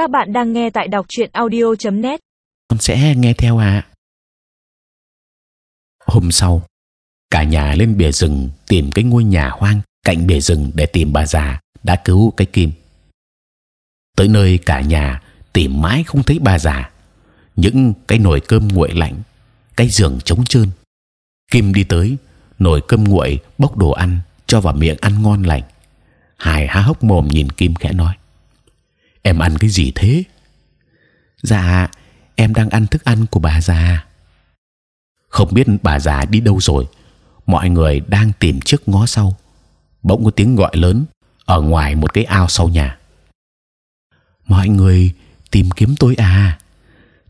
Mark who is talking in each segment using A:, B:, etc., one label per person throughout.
A: Các bạn đang nghe tại đọc truyện audio.net.
B: Con sẽ nghe theo ạ. Hôm sau, cả nhà lên bìa rừng tìm cái ngôi nhà hoang cạnh bìa rừng để tìm bà già đã cứu cái kim. Tới nơi cả nhà tìm mãi không thấy bà già, những cái nồi cơm nguội lạnh, cái giường trống trơn. Kim đi tới, nồi cơm nguội bốc đồ ăn cho vào miệng ăn ngon lành. Hải há hốc mồm nhìn Kim khẽ nói: Em ăn cái gì thế? Dạ, em đang ăn thức ăn của bà già. Không biết bà già đi đâu rồi. Mọi người đang tìm trước ngó sau. Bỗng có tiếng gọi lớn ở ngoài một cái ao sau nhà. Mọi người tìm kiếm tôi à?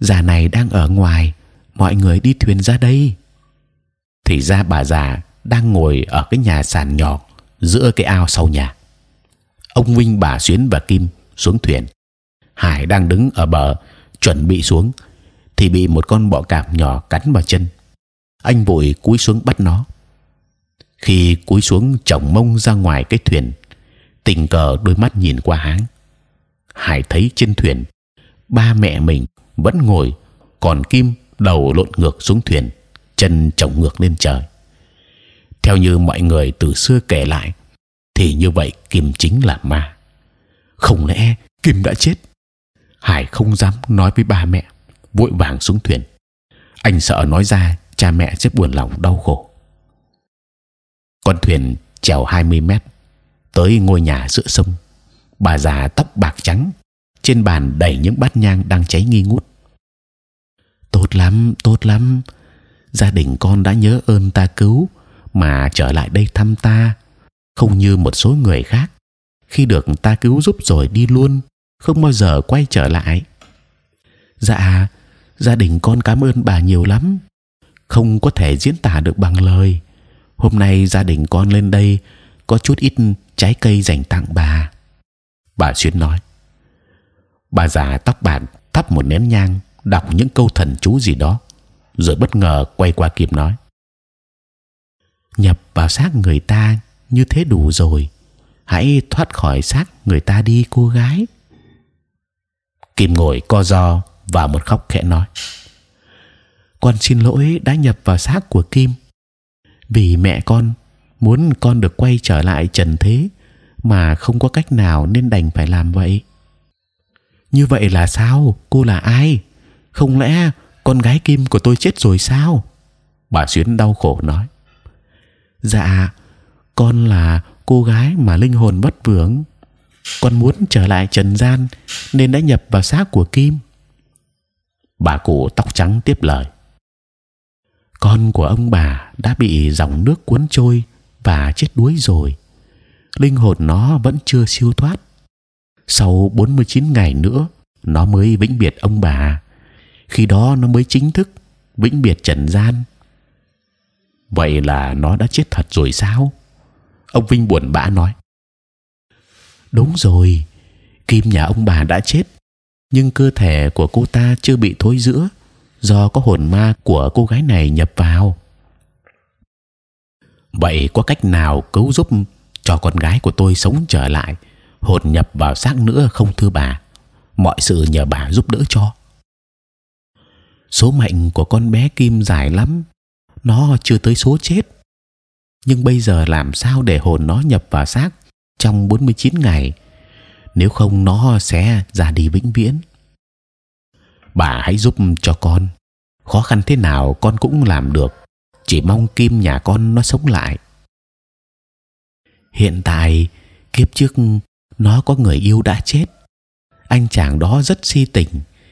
B: Già này đang ở ngoài. Mọi người đi thuyền ra đây. Thì ra bà già đang ngồi ở cái nhà sàn nhỏ giữa cái ao sau nhà. Ông Vinh, bà Xuyến và Kim xuống thuyền. Hải đang đứng ở bờ chuẩn bị xuống, thì bị một con bọ cạp nhỏ cắn vào chân. Anh vội cúi xuống bắt nó. Khi cúi xuống chồng mông ra ngoài cái thuyền, tình cờ đôi mắt nhìn qua háng. Hải thấy trên thuyền ba mẹ mình vẫn ngồi, còn Kim đầu lộn ngược xuống thuyền, chân chồng ngược lên trời. Theo như mọi người từ xưa kể lại, thì như vậy Kim chính là ma không lẽ kim đã chết? Hải không dám nói với ba mẹ, vội vàng xuống thuyền. Anh sợ nói ra, cha mẹ sẽ buồn lòng đau khổ. Con thuyền chèo 20 mét tới ngôi nhà giữa sông. Bà già tóc bạc trắng, trên bàn đầy những bát nhang đang cháy nghi ngút. Tốt lắm tốt lắm. Gia đình con đã nhớ ơn ta cứu mà trở lại đây thăm ta, không như một số người khác khi được ta cứu giúp rồi đi luôn, không bao giờ quay trở lại. Dạ gia đình con cảm ơn bà nhiều lắm. Không có thể diễn tả được bằng lời. Hôm nay gia đình con lên đây có chút ít trái cây dành tặng bà. Bà xuyên nói, bà già tóc bạc thắp một nén nhang, đọc những câu thần chú gì đó, rồi bất ngờ quay qua kịp nói, nhập vào xác người ta như thế đủ rồi hãy thoát khỏi xác người ta đi, cô gái. Kim ngồi co ro và một khóc khẽ nói. Con xin lỗi đã nhập vào xác của kim. Vì mẹ con muốn con được quay trở lại trần thế mà không có cách nào nên đành phải làm vậy. Như vậy là sao? Cô là ai? Không lẽ con gái kim của tôi chết rồi sao? Bà xuyến đau khổ nói. Dạ con là cô gái mà linh hồn bất vượng con muốn trở lại trần gian nên đã nhập vào xác của kim. Bà cụ tóc trắng tiếp lời. Con của ông bà đã bị dòng nước cuốn trôi và chết đuối rồi. Linh hồn nó vẫn chưa siêu thoát. Sau 49 ngày nữa, nó mới vĩnh biệt ông bà. Khi đó nó mới chính thức vĩnh biệt trần gian. Vậy là nó đã chết thật rồi sao? Ông vinh buồn bã nói. Đúng rồi, kim nhà ông bà đã chết, nhưng cơ thể của cô ta chưa bị thối rữa do có hồn ma của cô gái này nhập vào. Vậy có cách nào cứu giúp cho con gái của tôi sống trở lại, hồn nhập vào xác nữa không thưa bà? Mọi sự nhờ bà giúp đỡ cho. Số mệnh của con bé kim dài lắm, nó chưa tới số chết nhưng bây giờ làm sao để hồn nó nhập vào xác trong 49 ngày? Nếu không, nó sẽ ra đi vĩnh viễn. Bà hãy giúp cho con. Khó khăn thế nào con cũng làm được. Chỉ mong kim nhà con nó sống lại. Hiện tại, kiếp trước nó có người yêu đã chết. Anh chàng đó rất si tình.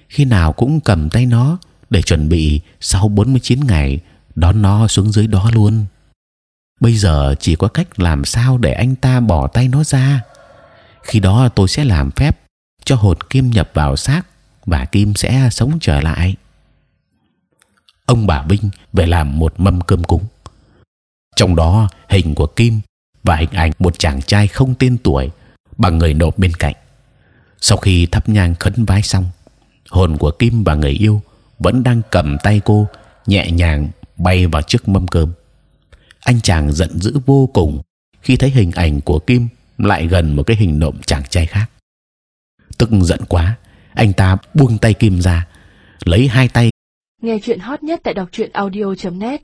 B: Khi nào cũng cầm tay nó để chuẩn bị sau 49 ngày đón nó xuống dưới đó luôn bây giờ chỉ có cách làm sao để anh ta bỏ tay nó ra. Khi đó tôi sẽ làm phép cho hồn kim nhập vào xác và kim sẽ sống trở lại. Ông bà Vinh về làm một mâm cơm cúng. Trong đó, hình của kim và hình ảnh một chàng trai không tên tuổi bằng người nộp bên cạnh. Sau khi thắp nhang khấn vái xong, hồn của kim và người yêu vẫn đang cầm tay cô nhẹ nhàng bay vào trước mâm cơm anh chàng giận dữ vô cùng khi thấy hình ảnh của Kim lại gần một cái hình nộm chàng trai khác. Tức giận quá, anh ta buông tay kim ra lấy hai tay
A: Nghe chuyện hot nhất tại đọc truyện audio.net